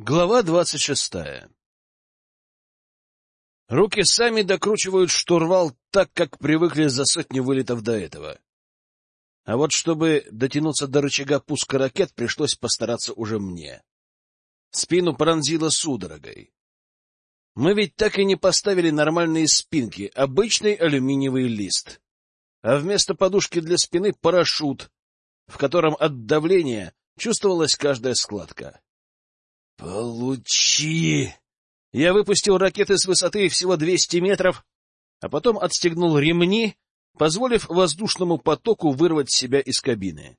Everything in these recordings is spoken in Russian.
Глава двадцать шестая Руки сами докручивают штурвал так, как привыкли за сотни вылетов до этого. А вот чтобы дотянуться до рычага пуска ракет, пришлось постараться уже мне. Спину пронзило судорогой. Мы ведь так и не поставили нормальные спинки, обычный алюминиевый лист. А вместо подушки для спины — парашют, в котором от давления чувствовалась каждая складка. «Получи!» Я выпустил ракеты с высоты всего 200 метров, а потом отстегнул ремни, позволив воздушному потоку вырвать себя из кабины.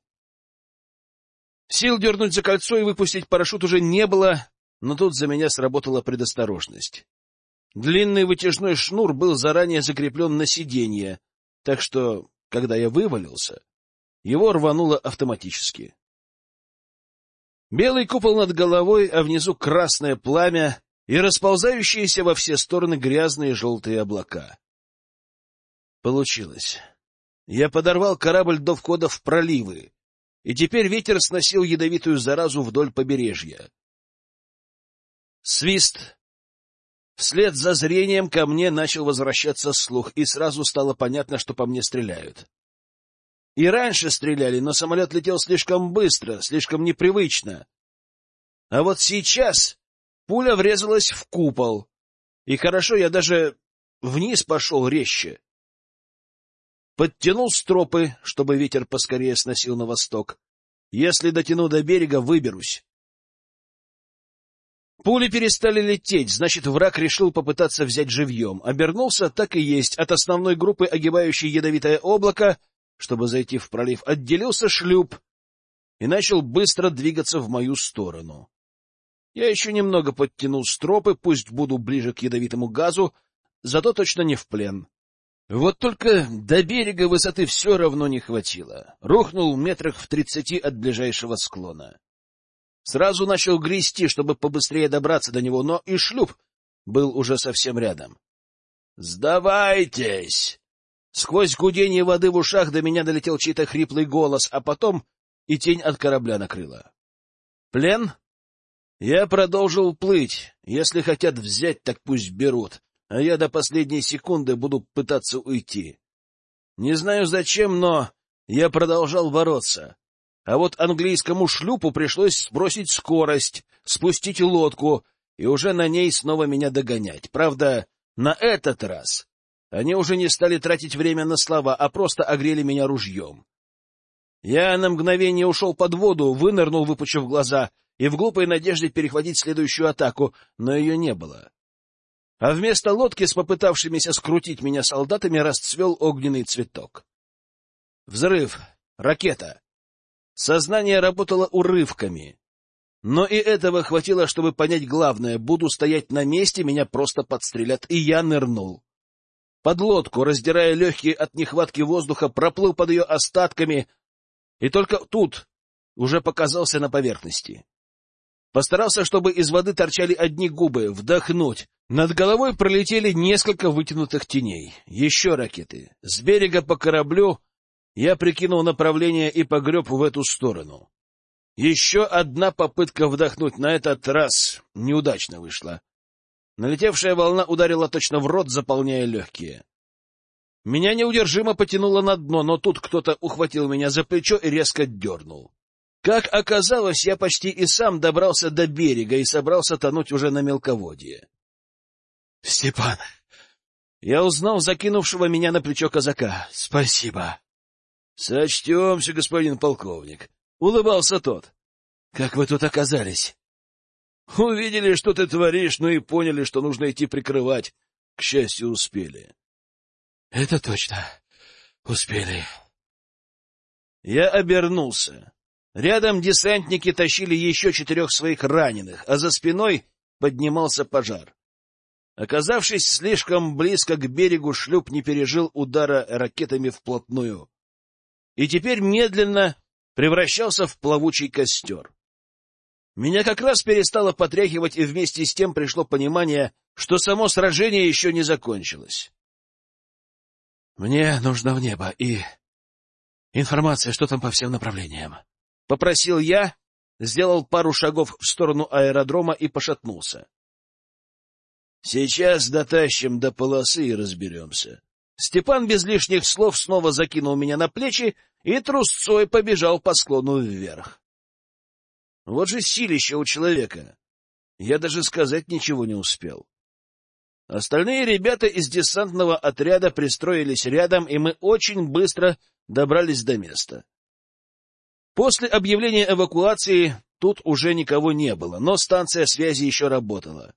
Сил дернуть за кольцо и выпустить парашют уже не было, но тут за меня сработала предосторожность. Длинный вытяжной шнур был заранее закреплен на сиденье, так что, когда я вывалился, его рвануло автоматически. Белый купол над головой, а внизу красное пламя и расползающиеся во все стороны грязные желтые облака. Получилось. Я подорвал корабль до входа в проливы, и теперь ветер сносил ядовитую заразу вдоль побережья. Свист. Вслед за зрением ко мне начал возвращаться слух, и сразу стало понятно, что по мне стреляют. И раньше стреляли, но самолет летел слишком быстро, слишком непривычно. А вот сейчас пуля врезалась в купол, и хорошо, я даже вниз пошел резче. Подтянул стропы, чтобы ветер поскорее сносил на восток. Если дотяну до берега, выберусь. Пули перестали лететь, значит, враг решил попытаться взять живьем. Обернулся, так и есть, от основной группы, огибающей ядовитое облако, чтобы зайти в пролив, отделился шлюп и начал быстро двигаться в мою сторону. Я еще немного подтянул стропы, пусть буду ближе к ядовитому газу, зато точно не в плен. Вот только до берега высоты все равно не хватило. Рухнул метрах в тридцати от ближайшего склона. Сразу начал грести, чтобы побыстрее добраться до него, но и шлюп был уже совсем рядом. «Сдавайтесь!» Сквозь гудение воды в ушах до меня долетел чей-то хриплый голос, а потом и тень от корабля накрыла. «Плен?» Я продолжил плыть. Если хотят взять, так пусть берут, а я до последней секунды буду пытаться уйти. Не знаю зачем, но я продолжал бороться. А вот английскому шлюпу пришлось сбросить скорость, спустить лодку и уже на ней снова меня догонять. Правда, на этот раз они уже не стали тратить время на слова, а просто огрели меня ружьем. Я на мгновение ушел под воду, вынырнул, выпучив глаза, и в глупой надежде перехватить следующую атаку, но ее не было. А вместо лодки с попытавшимися скрутить меня солдатами расцвел огненный цветок. Взрыв. Ракета. Сознание работало урывками. Но и этого хватило, чтобы понять главное. Буду стоять на месте, меня просто подстрелят, и я нырнул. Под лодку, раздирая легкие от нехватки воздуха, проплыл под ее остатками, и только тут уже показался на поверхности. Постарался, чтобы из воды торчали одни губы, вдохнуть. Над головой пролетели несколько вытянутых теней. Еще ракеты. С берега по кораблю я прикинул направление и погреб в эту сторону. Еще одна попытка вдохнуть на этот раз неудачно вышла. Налетевшая волна ударила точно в рот, заполняя легкие. Меня неудержимо потянуло на дно, но тут кто-то ухватил меня за плечо и резко дернул. Как оказалось, я почти и сам добрался до берега и собрался тонуть уже на мелководье. — Степан! Я узнал закинувшего меня на плечо казака. — Спасибо. — Сочтемся, господин полковник. — улыбался тот. — Как вы тут оказались? — Увидели, что ты творишь, ну и поняли, что нужно идти прикрывать. К счастью, успели. — Это точно. Успели. Я обернулся. Рядом десантники тащили еще четырех своих раненых, а за спиной поднимался пожар. Оказавшись слишком близко к берегу, шлюп не пережил удара ракетами вплотную. И теперь медленно превращался в плавучий костер. Меня как раз перестало потряхивать, и вместе с тем пришло понимание, что само сражение еще не закончилось. Мне нужно в небо и... Информация, что там по всем направлениям. Попросил я, сделал пару шагов в сторону аэродрома и пошатнулся. — Сейчас дотащим до полосы и разберемся. Степан без лишних слов снова закинул меня на плечи и трусцой побежал по склону вверх. Вот же силище у человека. Я даже сказать ничего не успел. Остальные ребята из десантного отряда пристроились рядом, и мы очень быстро добрались до места. После объявления эвакуации тут уже никого не было, но станция связи еще работала.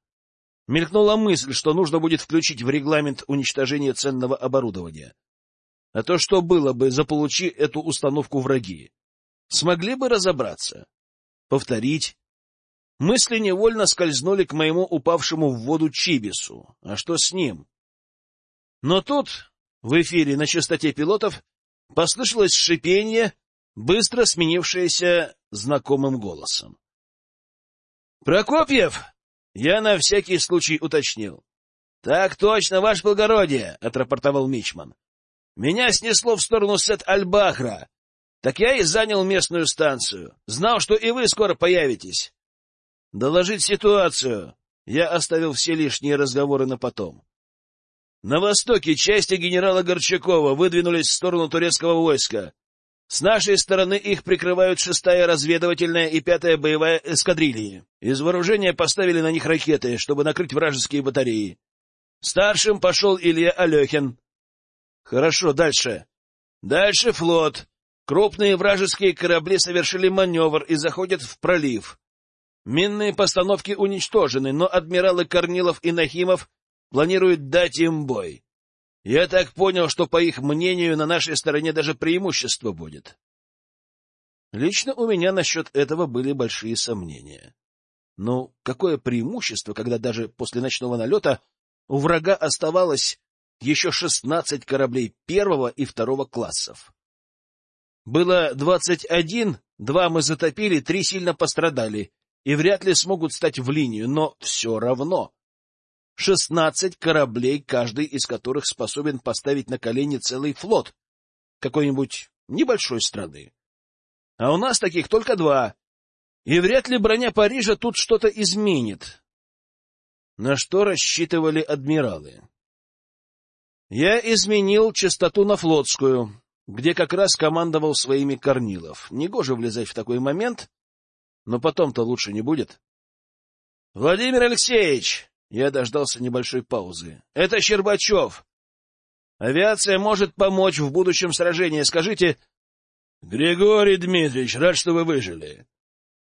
Мелькнула мысль, что нужно будет включить в регламент уничтожение ценного оборудования. А то что было бы, заполучи эту установку враги? Смогли бы разобраться? Повторить? Мысли невольно скользнули к моему упавшему в воду Чибису. А что с ним? Но тут, в эфире на частоте пилотов, послышалось шипение, быстро сменившееся знакомым голосом. «Прокопьев!» — я на всякий случай уточнил. «Так точно, ваше благородие!» — отрапортовал Мичман. «Меня снесло в сторону Сет-Аль-Бахра. Так я и занял местную станцию. Знал, что и вы скоро появитесь. Доложить ситуацию. Я оставил все лишние разговоры на потом. На востоке части генерала Горчакова выдвинулись в сторону турецкого войска. С нашей стороны их прикрывают шестая разведывательная и пятая боевая эскадрильи. Из вооружения поставили на них ракеты, чтобы накрыть вражеские батареи. Старшим пошел Илья Алехин. Хорошо, дальше. Дальше флот. Крупные вражеские корабли совершили маневр и заходят в пролив. Минные постановки уничтожены, но адмиралы Корнилов и Нахимов планируют дать им бой. Я так понял, что, по их мнению, на нашей стороне даже преимущество будет. Лично у меня насчет этого были большие сомнения. Ну, какое преимущество, когда даже после ночного налета у врага оставалось еще шестнадцать кораблей первого и второго классов? Было двадцать один, два мы затопили, три сильно пострадали, и вряд ли смогут стать в линию, но все равно. Шестнадцать кораблей, каждый из которых способен поставить на колени целый флот какой-нибудь небольшой страны. А у нас таких только два, и вряд ли броня Парижа тут что-то изменит. На что рассчитывали адмиралы? Я изменил частоту на флотскую, где как раз командовал своими Корнилов. Негоже влезать в такой момент, но потом-то лучше не будет. — Владимир Алексеевич! Я дождался небольшой паузы. — Это Щербачев. Авиация может помочь в будущем сражении. Скажите... — Григорий Дмитриевич, рад, что вы выжили.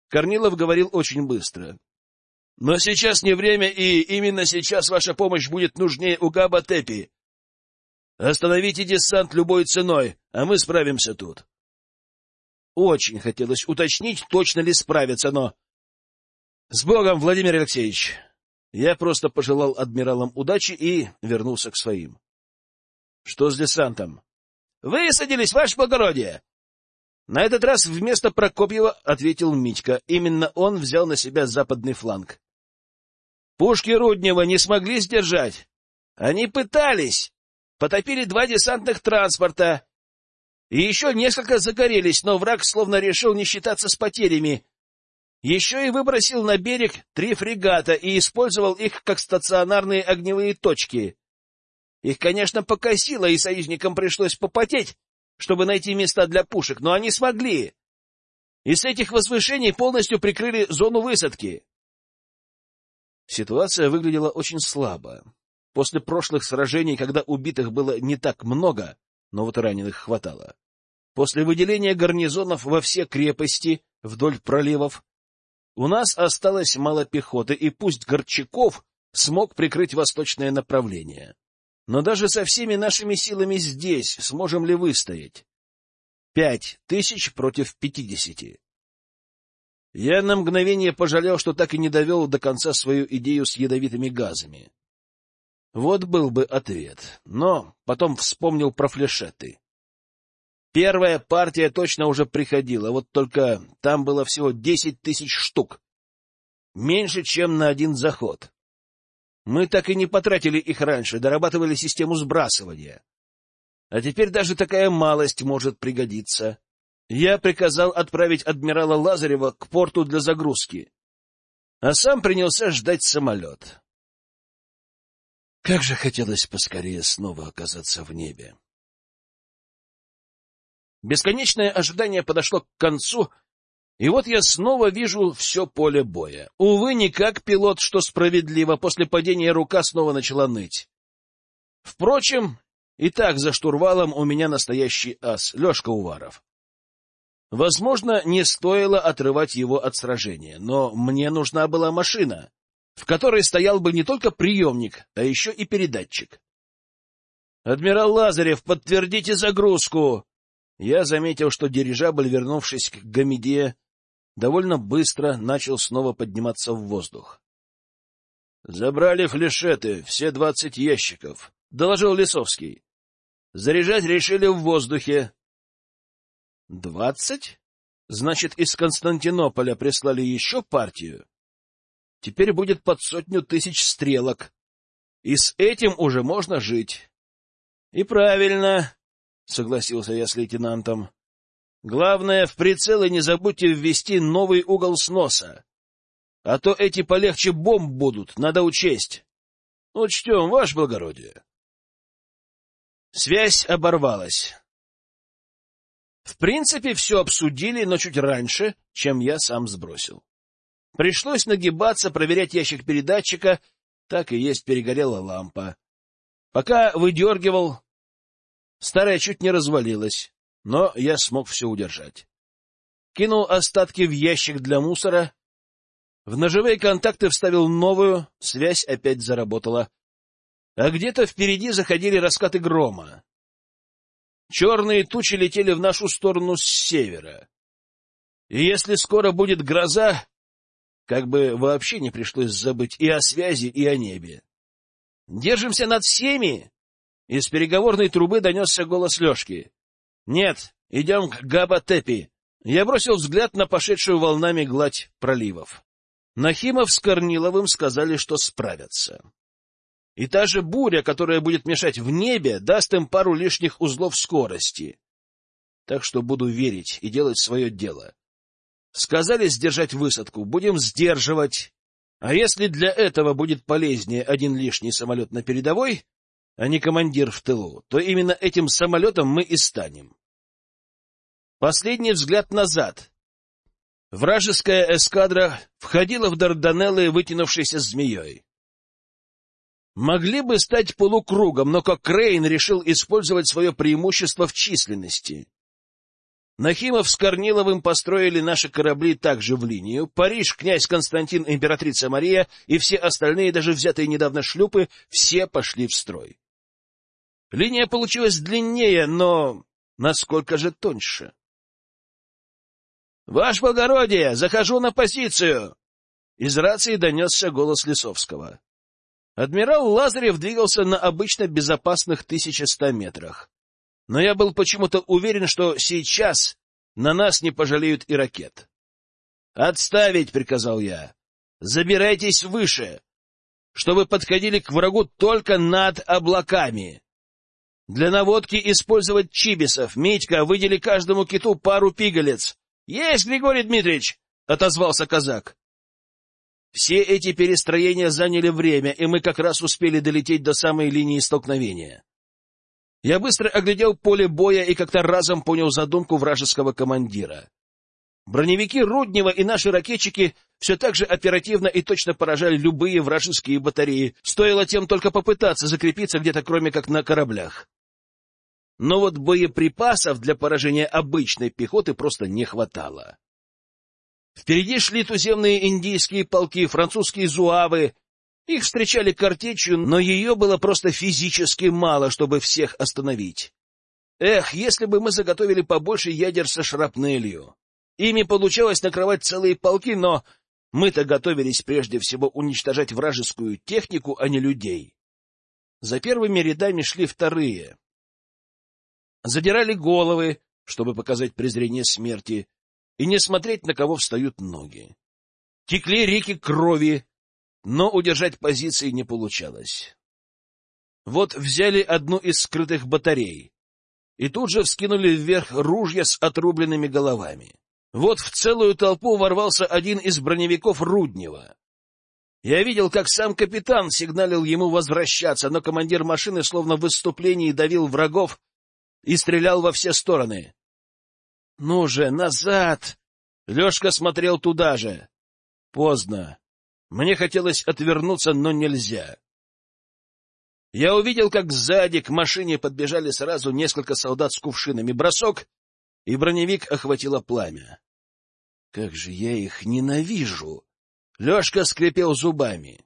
Корнилов говорил очень быстро. — Но сейчас не время, и именно сейчас ваша помощь будет нужнее у Габа-Тепи. Остановите десант любой ценой, а мы справимся тут. Очень хотелось уточнить, точно ли справятся, но... — С Богом, Владимир Алексеевич! Я просто пожелал адмиралам удачи и вернулся к своим. — Что с десантом? — Высадились, ваше благородие! На этот раз вместо Прокопьева ответил Митька. Именно он взял на себя западный фланг. Пушки Руднева не смогли сдержать. Они пытались. Потопили два десантных транспорта. И еще несколько загорелись, но враг словно решил не считаться с потерями еще и выбросил на берег три фрегата и использовал их как стационарные огневые точки. Их, конечно, покосило, и союзникам пришлось попотеть, чтобы найти места для пушек, но они смогли. И с этих возвышений полностью прикрыли зону высадки. Ситуация выглядела очень слабо. После прошлых сражений, когда убитых было не так много, но вот раненых хватало. После выделения гарнизонов во все крепости вдоль проливов, у нас осталось мало пехоты, и пусть Горчаков смог прикрыть восточное направление. Но даже со всеми нашими силами здесь сможем ли выстоять? Пять тысяч против пятидесяти. Я на мгновение пожалел, что так и не довел до конца свою идею с ядовитыми газами. Вот был бы ответ, но потом вспомнил про флешеты. Первая партия точно уже приходила, вот только там было всего десять тысяч штук. Меньше, чем на один заход. Мы так и не потратили их раньше, дорабатывали систему сбрасывания. А теперь даже такая малость может пригодиться. я приказал отправить адмирала Лазарева к порту для загрузки, а сам принялся ждать самолет. Как же хотелось поскорее снова оказаться в небе. Бесконечное ожидание подошло к концу, и вот я снова вижу все поле боя. Увы, не как пилот, что справедливо, после падения рука снова начала ныть. Впрочем, и так за штурвалом у меня настоящий ас, Лешка Уваров. Возможно, не стоило отрывать его от сражения, но мне нужна была машина, в которой стоял бы не только приемник, а еще и передатчик. «Адмирал Лазарев, подтвердите загрузку!» Я заметил, что дирижабль, вернувшись к Гамеде, довольно быстро начал снова подниматься в воздух. — Забрали флешеты, все двадцать ящиков, — доложил Лисовский. — Заряжать решили в воздухе. — Двадцать? Значит, из Константинополя прислали еще партию? Теперь будет под сотню тысяч стрелок. И с этим уже можно жить. — И правильно, — согласился я с лейтенантом. — Главное, в прицелы не забудьте ввести новый угол сноса. А то эти полегче бомб будут, надо учесть. — Учтем, ваше благородие. Связь оборвалась. В принципе, все обсудили, но чуть раньше, чем я сам сбросил. Пришлось нагибаться, проверять ящик передатчика, так и есть перегорела лампа. Пока выдергивал, Старая чуть не развалилась, но я смог все удержать. Кинул остатки в ящик для мусора. В ножевые контакты вставил новую, связь опять заработала. А где-то впереди заходили раскаты грома. Черные тучи летели в нашу сторону с севера. И если скоро будет гроза, как бы вообще не пришлось забыть и о связи, и о небе. Держимся над всеми, из переговорной трубы донесся голос Лешки. — Нет, идем к Габа-Тепи. Я бросил взгляд на пошедшую волнами гладь проливов. Нахимов с Корниловым сказали, что справятся. И та же буря, которая будет мешать в небе, даст им пару лишних узлов скорости. Так что буду верить и делать свое дело. Сказали сдержать высадку, будем сдерживать. А если для этого будет полезнее один лишний самолет на передовой, а не командир в тылу, то именно этим самолетом мы и станем. Последний взгляд назад. Вражеская эскадра входила в Дарданеллы, вытянувшейся змеей. Могли бы стать полукругом, но как Крейн решил использовать свое преимущество в численности. Нахимов с Корниловым построили наши корабли также в линию. Париж, князь Константин, императрица Мария и все остальные, даже взятые недавно шлюпы, все пошли в строй. Линия получилась длиннее, но насколько же тоньше? — Ваше благородие, захожу на позицию! Из рации донесся голос Лисовского. Адмирал Лазарев двигался на обычно безопасных 1100 метрах. Но я был почему-то уверен, что сейчас на нас не пожалеют и ракет. «Отставить!» — приказал я. «Забирайтесь выше, чтобы подходили к врагу только над облаками. Для наводки использовать чибисов. Митька, выдели каждому киту пару пигалец. — Есть, Григорий Дмитриевич! — отозвался казак. Все эти перестроения заняли время, и мы как раз успели долететь до самой линии столкновения. Я быстро оглядел поле боя и как-то разом понял задумку вражеского командира. Броневики Руднева и наши ракетчики все так же оперативно и точно поражали любые вражеские батареи, стоило тем только попытаться закрепиться где-то кроме как на кораблях. Но вот боеприпасов для поражения обычной пехоты просто не хватало. Впереди шли туземные индийские полки, французские зуавы. Их встречали картечью, но ее было просто физически мало, чтобы всех остановить. Эх, если бы мы заготовили побольше ядер со шрапнелью. Ими получалось накрывать целые полки, но мы-то готовились прежде всего уничтожать вражескую технику, а не людей. За первыми рядами шли вторые. Задирали головы, чтобы показать презрение смерти, и не смотреть, на кого встают ноги. Текли реки крови, но удержать позиции не получалось. Вот взяли одну из скрытых батарей. и тут же вскинули вверх ружья с отрубленными головами. Вот в целую толпу ворвался один из броневиков Руднева. Я видел, как сам капитан сигналил ему возвращаться, но командир машины словно в выступлении давил врагов и стрелял во все стороны. — Ну же, назад! Лешка смотрел туда же. Поздно. Мне хотелось отвернуться, но нельзя. Я увидел, как сзади к машине подбежали сразу несколько солдат с кувшинами. Бросок, и броневик охватило пламя. Как же я их ненавижу! Лешка скрипел зубами.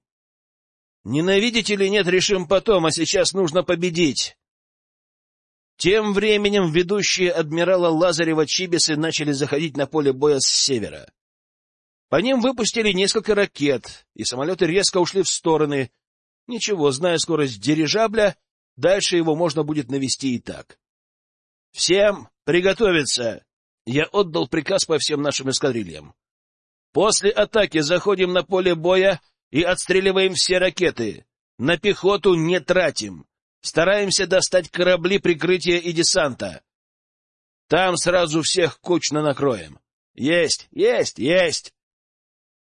Ненавидеть или нет, решим потом, а сейчас нужно победить. Тем временем ведущие адмирала Лазарева Чибисы начали заходить на поле боя с севера. По ним выпустили несколько ракет, и самолеты резко ушли в стороны. Ничего, зная скорость дирижабля, дальше его можно будет навести и так. «Всем приготовиться!» Я отдал приказ по всем нашим эскадрильям. «После атаки заходим на поле боя и отстреливаем все ракеты. На пехоту не тратим. Стараемся достать корабли прикрытия и десанта. Там сразу всех кучно накроем. Есть, есть, есть!»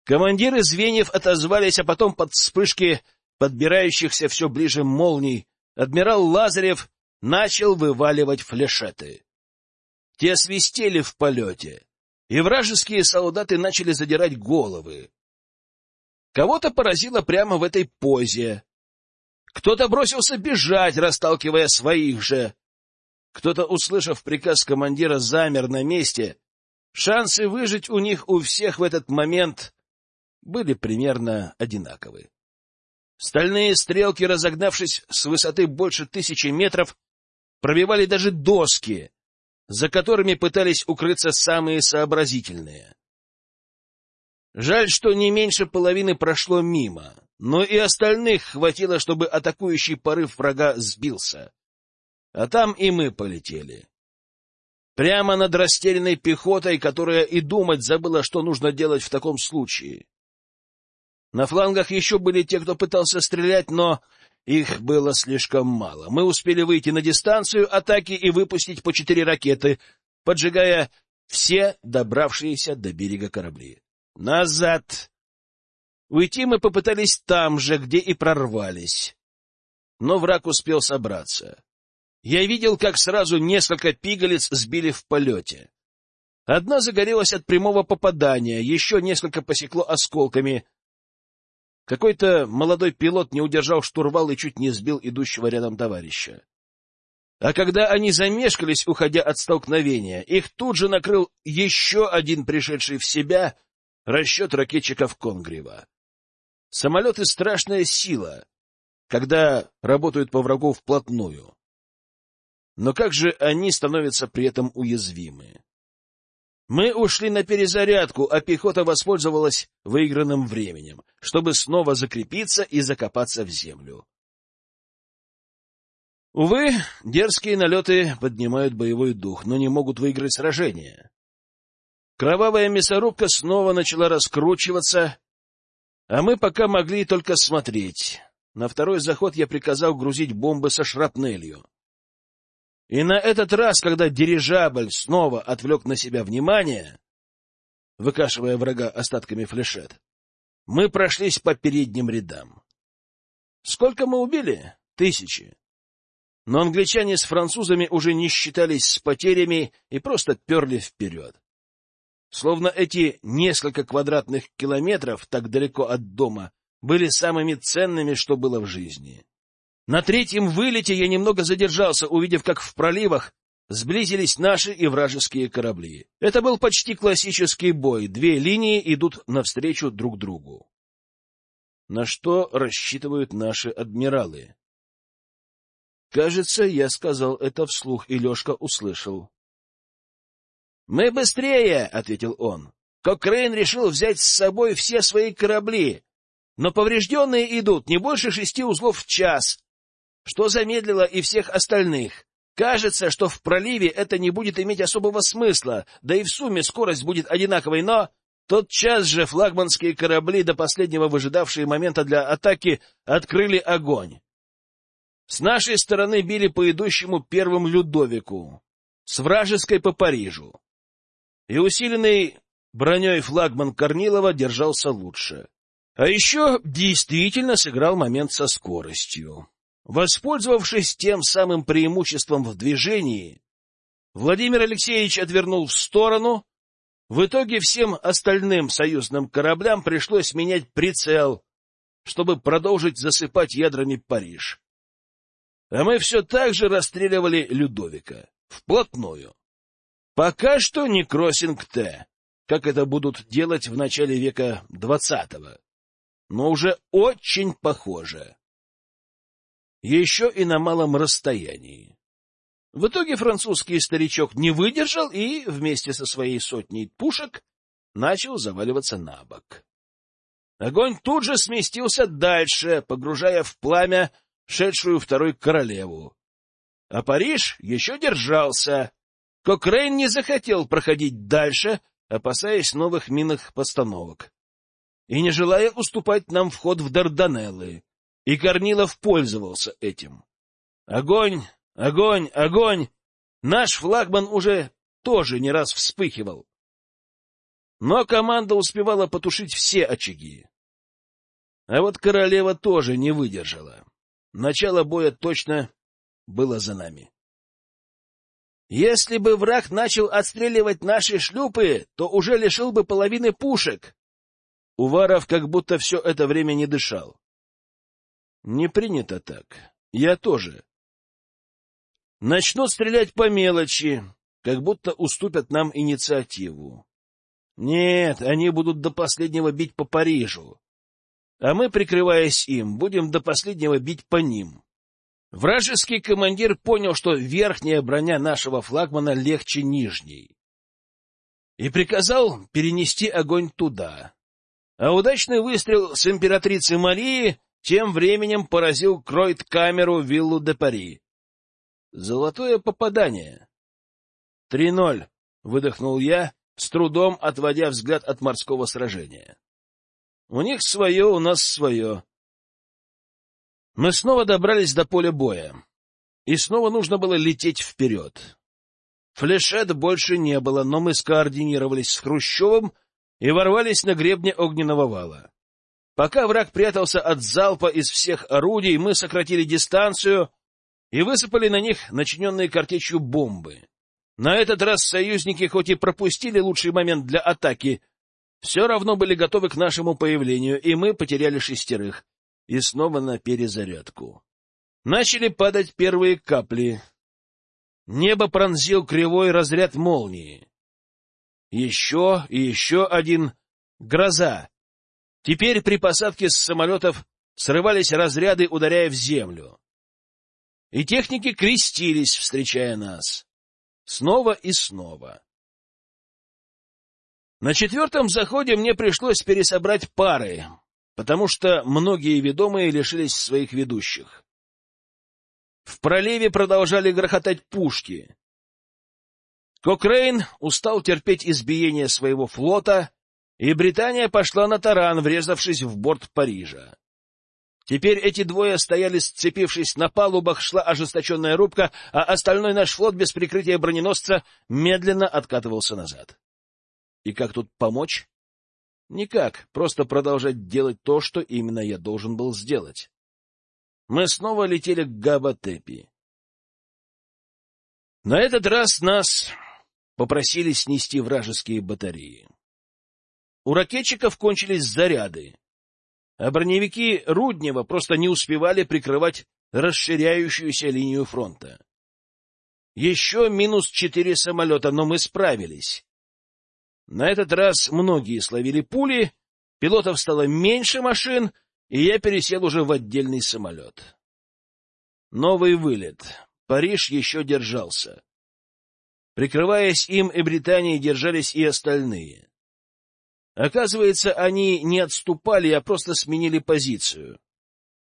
Командиры звеньев отозвались, а потом под вспышки подбирающихся все ближе молний адмирал Лазарев начал вываливать флешеты. Те свистели в полете, и вражеские солдаты начали задирать головы. Кого-то поразило прямо в этой позе. Кто-то бросился бежать, расталкивая своих же. Кто-то, услышав приказ командира, замер на месте. Шансы выжить у них у всех в этот момент были примерно одинаковы. Стальные стрелки, разогнавшись с высоты больше тысячи метров, пробивали даже доски, за которыми пытались укрыться самые сообразительные. Жаль, что не меньше половины прошло мимо, но и остальных хватило, чтобы атакующий порыв врага сбился. А там и мы полетели. Прямо над растерянной пехотой, которая и думать забыла, что нужно делать в таком случае. На флангах еще были те, кто пытался стрелять, но их было слишком мало. Мы успели выйти на дистанцию атаки и выпустить по четыре ракеты, поджигая все добравшиеся до берега корабли. Назад! Уйти мы попытались там же, где и прорвались. Но враг успел собраться. Я видел, как сразу несколько пигалиц сбили в полете. Одна загорелась от прямого попадания, еще несколько посекло осколками — какой-то молодой пилот не удержал штурвал и чуть не сбил идущего рядом товарища. А когда они замешкались, уходя от столкновения, их тут же накрыл еще один пришедший в себя расчет ракетчиков Конгрева. Самолеты — страшная сила, когда работают по врагу вплотную. Но как же они становятся при этом уязвимы? Мы ушли на перезарядку, а пехота воспользовалась выигранным временем, чтобы снова закрепиться и закопаться в землю. Увы, дерзкие налеты поднимают боевой дух, но не могут выиграть сражение. Кровавая мясорубка снова начала раскручиваться, а мы пока могли только смотреть. На второй заход я приказал грузить бомбы со шрапнелью. И на этот раз, когда дирижабль снова отвлек на себя внимание, выкашивая врага остатками флешет, мы прошлись по передним рядам. Сколько мы убили? Тысячи. Но англичане с французами уже не считались с потерями и просто перли вперед. Словно эти несколько квадратных километров так далеко от дома были самыми ценными, что было в жизни. На третьем вылете я немного задержался, увидев, как в проливах сблизились наши и вражеские корабли. Это был почти классический бой, две линии идут навстречу друг другу. На что рассчитывают наши адмиралы? Кажется, я сказал это вслух, и Лешка услышал. — Мы быстрее, — ответил он. Кокрейн решил взять с собой все свои корабли, но поврежденные идут не больше шести узлов в час, что замедлило и всех остальных. Кажется, что в проливе это не будет иметь особого смысла, да и в сумме скорость будет одинаковой, но... Тот час же флагманские корабли, до последнего выжидавшие момента для атаки, открыли огонь. С нашей стороны били по идущему первым Людовику, с вражеской по Парижу. И усиленный броней флагман Корнилова держался лучше. А еще действительно сыграл момент со скоростью. Воспользовавшись тем самым преимуществом в движении, Владимир Алексеевич отвернул в сторону. В итоге всем остальным союзным кораблям пришлось менять прицел, чтобы продолжить засыпать ядрами Париж. А мы все так же расстреливали Людовика. Вплотную. Пока что не кроссинг Т, как это будут делать в начале века двадцатого. Но уже очень похоже. Еще и на малом расстоянии. В итоге французский старичок не выдержал и, вместе со своей сотней пушек, начал заваливаться на бок. Огонь тут же сместился дальше, погружая в пламя шедшую второй королеву. А Париж еще держался. Кокрейн не захотел проходить дальше, опасаясь новых минных постановок. И не желая уступать нам вход в Дарданеллы. И Корнилов пользовался этим. Огонь, огонь, огонь! Наш флагман уже тоже не раз вспыхивал. Но команда успевала потушить все очаги. А вот королева тоже не выдержала. Начало боя точно было за нами. Если бы враг начал отстреливать наши шлюпы, то уже лишил бы половины пушек. Уваров как будто все это время не дышал. Не принято так. Я тоже. Начнут стрелять по мелочи, как будто уступят нам инициативу. Нет, они будут до последнего бить по Парижу. А мы, прикрываясь им, будем до последнего бить по ним. Вражеский командир понял, что верхняя броня нашего флагмана легче нижней, и приказал перенести огонь туда. А удачный выстрел с императрицы Марии тем временем поразил Кройт-камеру виллу де Пари. Золотое попадание. «Три ноль», — выдохнул я, с трудом отводя взгляд от морского сражения. «У них свое, у нас свое. Мы снова добрались до поля боя. И снова нужно было лететь вперед. Флешет больше не было, но мы скоординировались с Хрущевым и ворвались на гребне огненного вала. Пока враг прятался от залпа из всех орудий, мы сократили дистанцию и высыпали на них начиненные картечью бомбы. На этот раз союзники хоть и пропустили лучший момент для атаки, все равно были готовы к нашему появлению, и мы потеряли шестерых и снова на перезарядку. Начали падать первые капли. Небо пронзил кривой разряд молнии. Еще и еще один гроза. Теперь при посадке с самолетов срывались разряды, ударяя в землю. И техники крестились, встречая нас. Снова и снова. На четвертом заходе мне пришлось пересобрать пары, потому что многие ведомые лишились своих ведущих. В проливе продолжали грохотать пушки. Кокрейн устал терпеть избиение своего флота, и Британия пошла на таран, врезавшись в борт Парижа. Теперь эти двое стояли, сцепившись на палубах, шла ожесточенная рубка, а остальной наш флот без прикрытия броненосца медленно откатывался назад. И как тут помочь? Никак, просто продолжать делать то, что именно я должен был сделать. Мы снова летели к Габатепи. На этот раз нас попросили снести вражеские батареи. У ракетчиков кончились заряды, а броневики Руднева просто не успевали прикрывать расширяющуюся линию фронта. Еще минус четыре самолета, но мы справились. На этот раз многие словили пули, пилотов стало меньше машин, и я пересел уже в отдельный самолет. Новый вылет. Париж еще держался. Прикрываясь им и Британией, держались и остальные. Оказывается, они не отступали, а просто сменили позицию.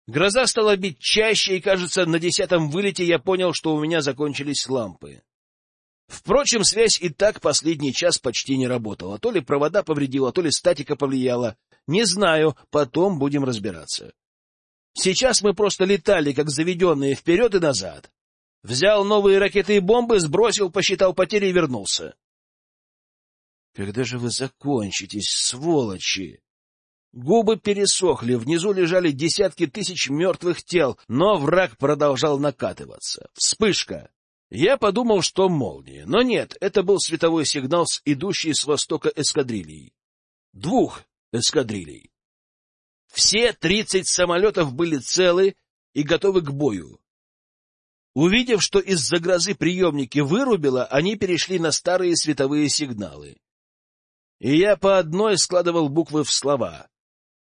Гроза стала бить чаще, и, кажется, на десятом вылете я понял, что у меня закончились лампы. Впрочем, связь и так последний час почти не работала. То ли провода повредила, то ли статика повлияла. Не знаю, потом будем разбираться. Сейчас мы просто летали, как заведенные, вперед и назад. Взял новые ракеты и бомбы, сбросил, посчитал потери и вернулся. Когда же вы закончитесь, сволочи? Губы пересохли, внизу лежали десятки тысяч мертвых тел, но враг продолжал накатываться. Вспышка! Я подумал, что молния, но нет, это был световой сигнал с идущей с востока эскадрильей. Двух эскадрилей. Все тридцать самолетов были целы и готовы к бою. Увидев, что из-за грозы приемники вырубило, они перешли на старые световые сигналы. И я по одной складывал буквы в слова.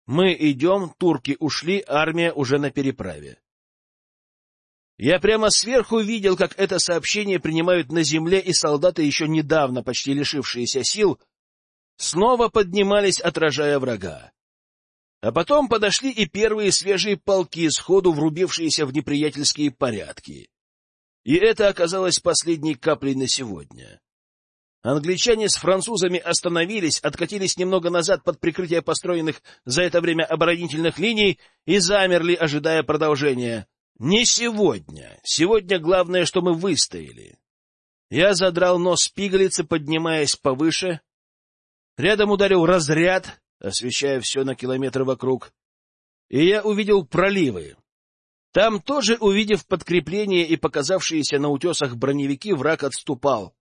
Мы идем, турки ушли, армия уже на переправе. Я прямо сверху видел, как это сообщение принимают на земле, и солдаты, еще недавно почти лишившиеся сил, снова поднимались, отражая врага. А потом подошли и первые свежие полки, сходу врубившиеся в неприятельские порядки. И это оказалось последней каплей на сегодня. Англичане с французами остановились, откатились немного назад под прикрытие построенных за это время оборонительных линий и замерли, ожидая продолжения. Не сегодня. Сегодня главное, что мы выстояли. Я задрал нос пигалицы, поднимаясь повыше. Рядом ударил разряд, освещая все на километр вокруг. И я увидел проливы. Там тоже, увидев подкрепление и показавшиеся на утесах броневики, враг отступал.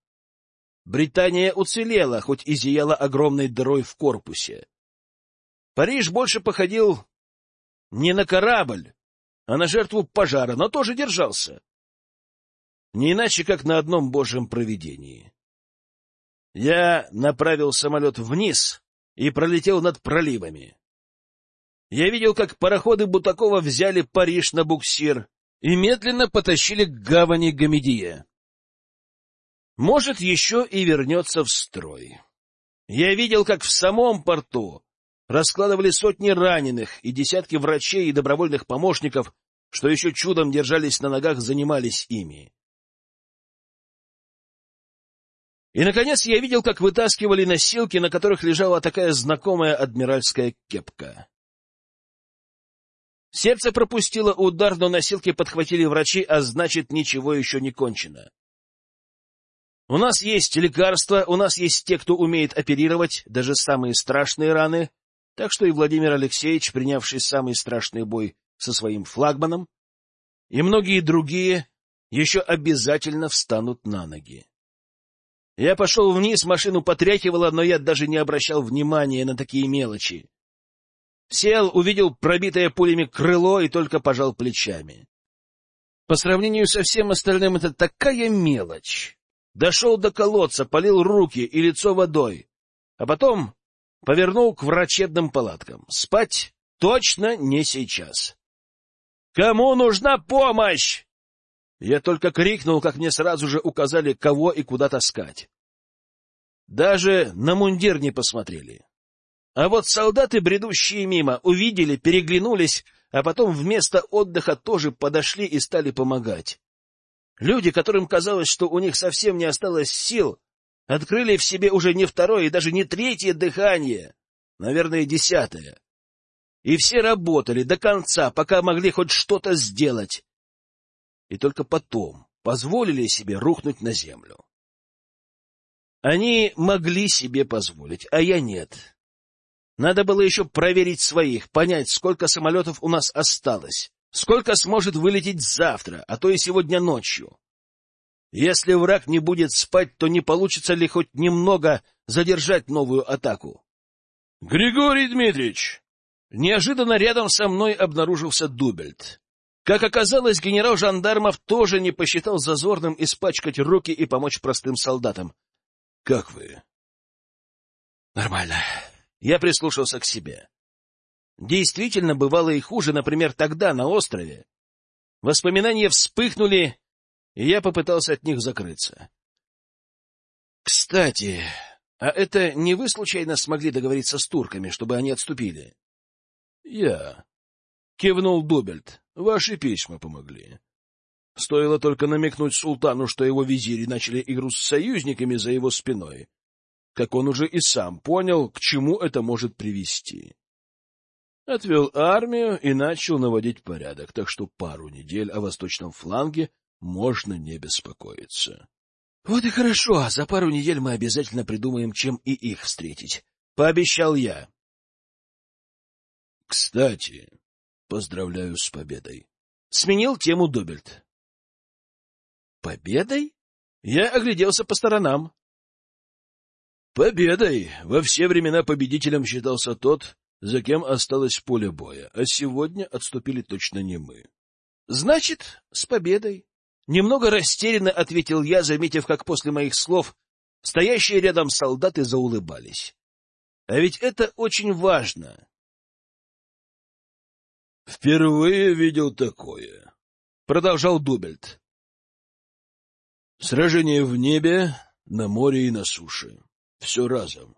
Британия уцелела, хоть и зияла огромной дырой в корпусе. Париж больше походил не на корабль, а на жертву пожара, но тоже держался. Не иначе, как на одном божьем провидении. Я направил самолет вниз, и пролетел над проливами. Я видел, как пароходы Бутакова взяли Париж на буксир и медленно потащили к гавани Гамедия. Может, еще и вернется в строй. Я видел, как в самом порту раскладывали сотни раненых, и десятки врачей и добровольных помощников, что еще чудом держались на ногах, занимались ими. И, наконец, я видел, как вытаскивали носилки, на которых лежала такая знакомая адмиральская кепка. Сердце пропустило удар, но носилки подхватили врачи, а значит, ничего еще не кончено. У нас есть лекарства, у нас есть те, кто умеет оперировать даже самые страшные раны, так что и Владимир Алексеевич, принявший самый страшный бой со своим флагманом, и многие другие еще обязательно встанут на ноги. Я пошел вниз, машину потряхивало, но я даже не обращал внимания на такие мелочи. Сел, увидел пробитое пулями крыло и только пожал плечами. По сравнению со всем остальным это такая мелочь. Дошел до колодца, полил руки и лицо водой, а потом повернул к врачебным палаткам. Спать точно не сейчас. «Кому нужна помощь?» Я только крикнул, как мне сразу же указали, кого и куда таскать. Даже на мундир не посмотрели. А вот солдаты, бредущие мимо, увидели, переглянулись, а потом вместо отдыха тоже подошли и стали помогать. Люди, которым казалось, что у них совсем не осталось сил, открыли в себе уже не второе и даже не третье дыхание, наверное, десятое. И все работали до конца, пока могли хоть что-то сделать и только потом позволили себе рухнуть на землю. Они могли себе позволить, а я нет. Надо было еще проверить своих, понять, сколько самолетов у нас осталось, сколько сможет вылететь завтра, а то и сегодня ночью. Если враг не будет спать, то не получится ли хоть немного задержать новую атаку? — Григорий Дмитриевич! Неожиданно рядом со мной обнаружился Дубельт. Как оказалось, генерал жандармов тоже не посчитал зазорным испачкать руки и помочь простым солдатам. — Как вы? — Нормально. Я прислушался к себе. Действительно, бывало и хуже, например, тогда, на острове. Воспоминания вспыхнули, и я попытался от них закрыться. — Кстати, а это не вы случайно смогли договориться с турками, чтобы они отступили? — Я. — кивнул Дубельт. Ваши письма помогли. Стоило только намекнуть султану, что его визири начали игру с союзниками за его спиной, как он уже и сам понял, к чему это может привести. Отвел армию и начал наводить порядок, так что пару недель о восточном фланге можно не беспокоиться. — Вот и хорошо, за пару недель мы обязательно придумаем, чем и их встретить, — пообещал я. — Кстати, поздравляю с победой. Сменил тему Добельт. — Победой? Я огляделся по сторонам. — Победой! Во все времена победителем считался тот, за кем осталось поле боя, а сегодня отступили точно не мы. — Значит, с победой. Немного растерянно ответил я, заметив, как после моих слов стоящие рядом солдаты заулыбались. А ведь это очень важно. — Впервые видел такое, — продолжал Дубельт. — Сражение в небе, на море и на суше. Все разом.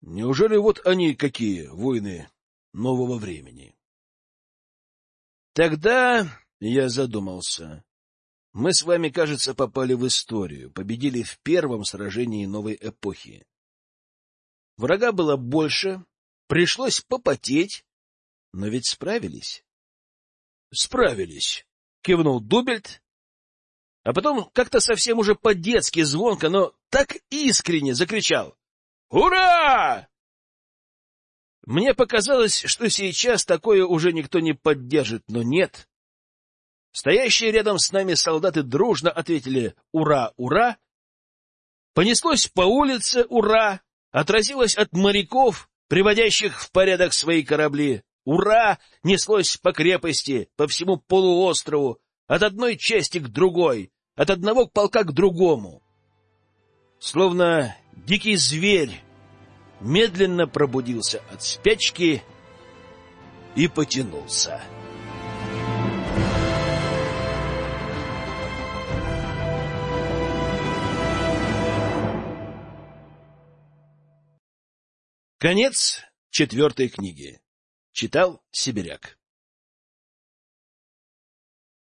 Неужели вот они какие, войны нового времени? Тогда я задумался. Мы с вами, кажется, попали в историю, победили в первом сражении новой эпохи. Врага было больше, пришлось попотеть, но ведь справились. — Справились, — кивнул Дубельт, а потом как-то совсем уже по-детски звонко, но так искренне закричал. «Ура!» Мне показалось, что сейчас такое уже никто не поддержит, но нет. Стоящие рядом с нами солдаты дружно ответили «Ура! Ура!». Понеслось по улице «Ура!», отразилось от моряков, приводящих в порядок свои корабли. «Ура!» неслось по крепости, по всему полуострову, от одной части к другой, от одного полка к другому. Словно дикий зверь медленно пробудился от спячки и потянулся. Конец четвертой книги. Читал Сибиряк.